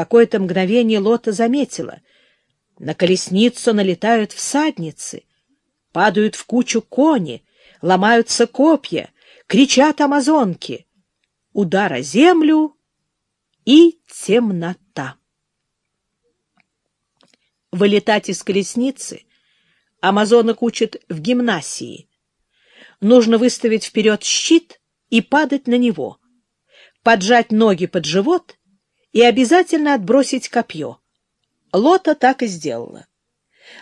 какое-то мгновение Лота заметила. На колесницу налетают всадницы, падают в кучу кони, ломаются копья, кричат амазонки. Удар о землю и темнота. Вылетать из колесницы амазонок учат в гимнасии. Нужно выставить вперед щит и падать на него, поджать ноги под живот и обязательно отбросить копье. Лота так и сделала.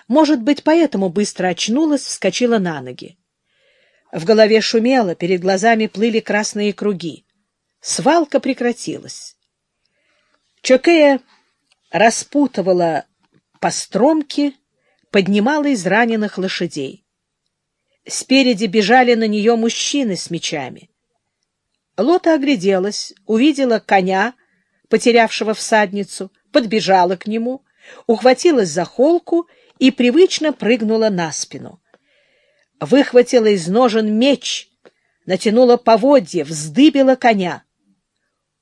Может быть, поэтому быстро очнулась, вскочила на ноги. В голове шумело, перед глазами плыли красные круги. Свалка прекратилась. Чокея распутывала постромки, поднимала из раненых лошадей. Спереди бежали на нее мужчины с мечами. Лота огляделась, увидела коня, потерявшего всадницу, подбежала к нему, ухватилась за холку и привычно прыгнула на спину. Выхватила из ножен меч, натянула поводья, вздыбила коня.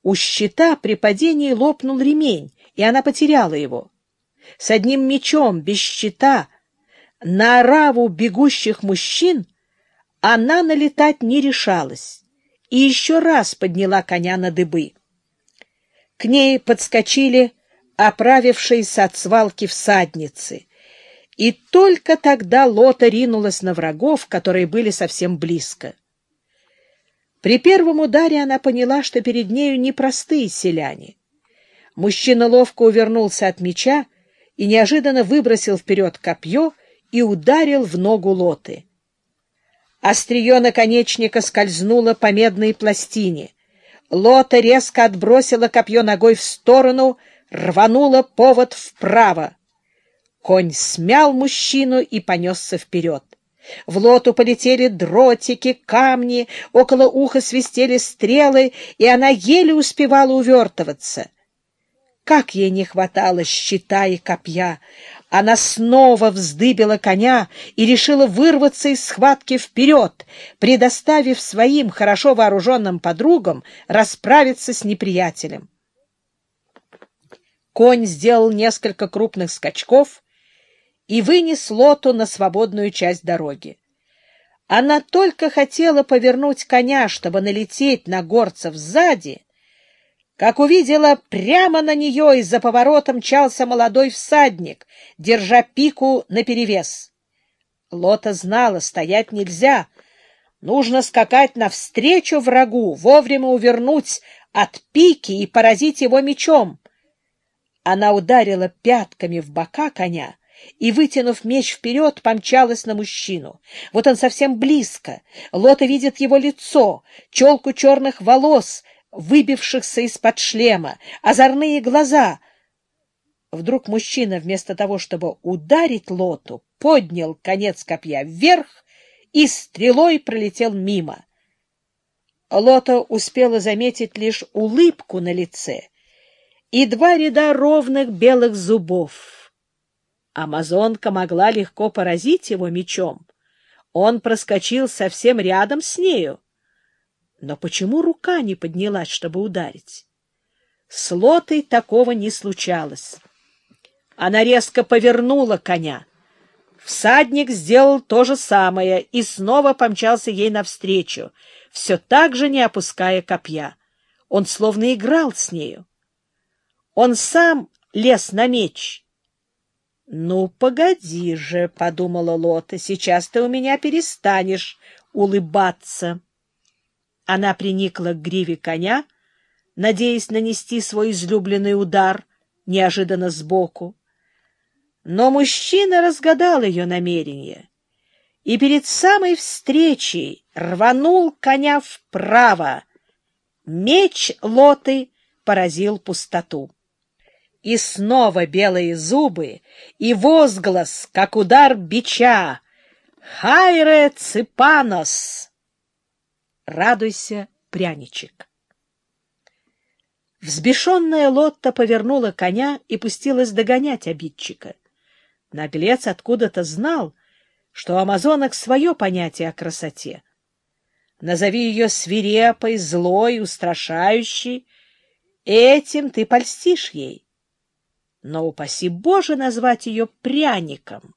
У щита при падении лопнул ремень, и она потеряла его. С одним мечом, без щита, на ораву бегущих мужчин она налетать не решалась и еще раз подняла коня на дыбы. К ней подскочили оправившиеся от свалки всадницы, и только тогда Лота ринулась на врагов, которые были совсем близко. При первом ударе она поняла, что перед нею непростые селяне. Мужчина ловко увернулся от меча и неожиданно выбросил вперед копье и ударил в ногу Лоты. Острие наконечника скользнуло по медной пластине. Лота резко отбросила копье ногой в сторону, рванула повод вправо. Конь смял мужчину и понесся вперед. В лоту полетели дротики, камни, около уха свистели стрелы, и она еле успевала увертываться. Как ей не хватало щита и копья! Она снова вздыбила коня и решила вырваться из схватки вперед, предоставив своим хорошо вооруженным подругам расправиться с неприятелем. Конь сделал несколько крупных скачков и вынес лоту на свободную часть дороги. Она только хотела повернуть коня, чтобы налететь на горцев сзади, как увидела, прямо на нее из-за поворота мчался молодой всадник, держа пику наперевес. Лота знала, стоять нельзя. Нужно скакать навстречу врагу, вовремя увернуть от пики и поразить его мечом. Она ударила пятками в бока коня и, вытянув меч вперед, помчалась на мужчину. Вот он совсем близко. Лота видит его лицо, челку черных волос — выбившихся из-под шлема, озорные глаза. Вдруг мужчина, вместо того, чтобы ударить лоту, поднял конец копья вверх и стрелой пролетел мимо. Лота успела заметить лишь улыбку на лице и два ряда ровных белых зубов. Амазонка могла легко поразить его мечом. Он проскочил совсем рядом с нею. Но почему рука не поднялась, чтобы ударить? С Лотой такого не случалось. Она резко повернула коня. Всадник сделал то же самое и снова помчался ей навстречу, все так же не опуская копья. Он словно играл с нею. Он сам лез на меч. — Ну, погоди же, — подумала Лота, — сейчас ты у меня перестанешь улыбаться. Она приникла к гриве коня, надеясь нанести свой излюбленный удар неожиданно сбоку. Но мужчина разгадал ее намерение и перед самой встречей рванул коня вправо. Меч лоты поразил пустоту. И снова белые зубы, и возглас, как удар бича. «Хайре ципанос!» Радуйся, пряничек. Взбешенная Лотта повернула коня и пустилась догонять обидчика. Наглец откуда-то знал, что амазонок свое понятие о красоте. Назови ее свирепой, злой, устрашающей. Этим ты польстишь ей. но, упаси Боже, назвать ее пряником.